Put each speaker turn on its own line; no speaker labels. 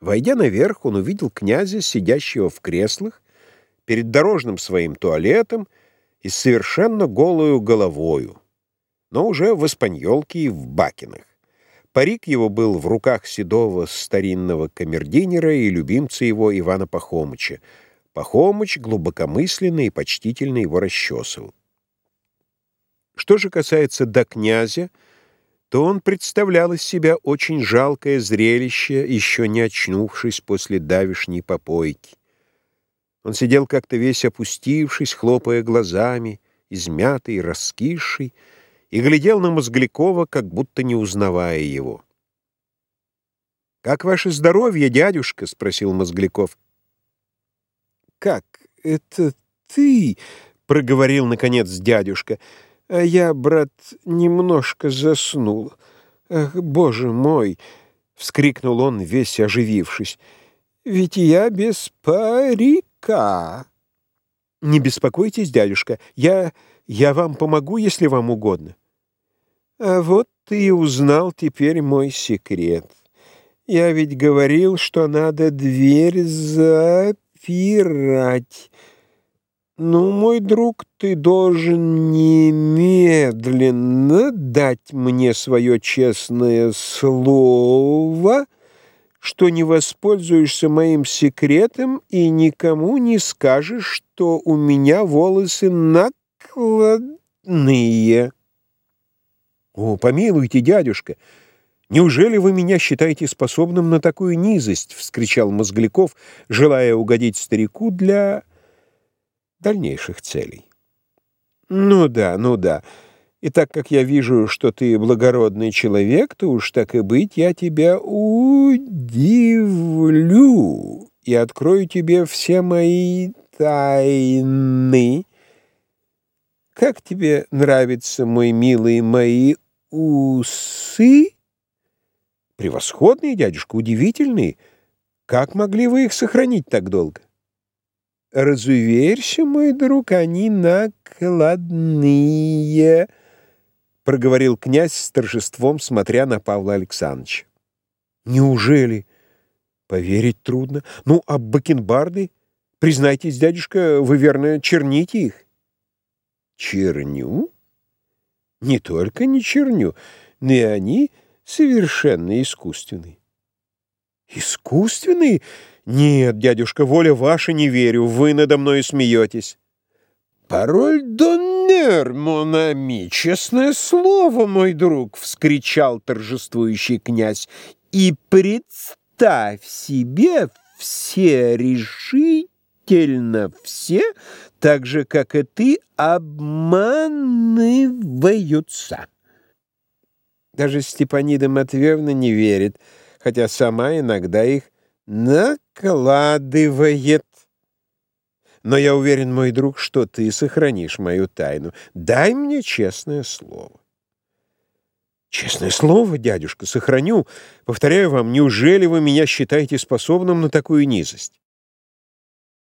Войдя наверх, он увидел князя, сидящего в креслах, перед дорожным своим туалетом и с совершенно голою головою, но уже в испаньолке и в бакинах. Парик его был в руках седого старинного камердинера и любимца его Ивана Пахомыча. Пахомыч глубокомысленно и почтительно его расчесывал. Что же касается до князя, то он представлял из себя очень жалкое зрелище, еще не очнувшись после давишней попойки. Он сидел как-то весь опустившись, хлопая глазами, измятый раскисший, и глядел на Мозглякова, как будто не узнавая его. «Как ваше здоровье, дядюшка?» — спросил Мозгляков.
«Как это ты?» — проговорил, наконец, дядюшка. «А я, брат, немножко заснул. Ах, боже мой!» — вскрикнул он, весь оживившись. «Ведь я без парика!» «Не беспокойтесь, дядюшка, я, я вам помогу, если вам угодно». А вот ты и узнал теперь мой секрет. Я ведь говорил, что надо дверь запирать. Ну, мой друг, ты должен немедленно дать мне свое честное слово, что не воспользуешься моим секретом и никому не скажешь, что у меня волосы накладные.
«О, помилуйте, дядюшка! Неужели вы меня считаете способным на такую низость?» — вскричал Мозгляков, желая угодить старику для дальнейших целей.
«Ну да, ну да. И так как я вижу, что ты благородный человек, то уж так и быть, я тебя удивлю и открою тебе все мои тайны. Как тебе нравится, мой милый, мои усы?
Превосходные, дядюшка, удивительные. Как могли вы их сохранить так долго?
Разуверься, мой друг, они накладные, проговорил князь с торжеством, смотря на Павла Александровича.
Неужели? Поверить трудно. Ну, а бакенбарды? Признайтесь, дядюшка, вы, верно, черните их?
Черню? Не только не черню, но и они совершенно искусственные.
Искусственные? Нет, дядюшка, воля ваша, не верю, вы надо мной смеетесь.
«Пароль доннер, монами, честное слово, мой друг!» — вскричал торжествующий князь. «И представь себе, все решительно все, так же, как и ты, обманываются. Даже Степанида Матвеевна не верит, хотя сама иногда их накладывает. Но я уверен, мой друг, что ты сохранишь мою тайну. Дай мне честное слово.
Честное слово, дядюшка, сохраню. Повторяю вам, неужели вы меня считаете способным на такую низость?